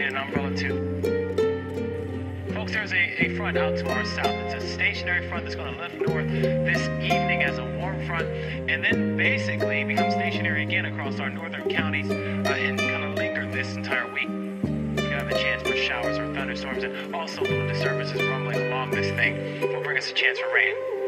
umbrella too. Folks, there's a, a front out to our south. It's a stationary front that's going to lift north this evening as a warm front, and then basically become stationary again across our northern counties uh, and kind of linger this entire week. You have a chance for showers or thunderstorms, and also little disturbances rumbling along this thing will bring us a chance for rain.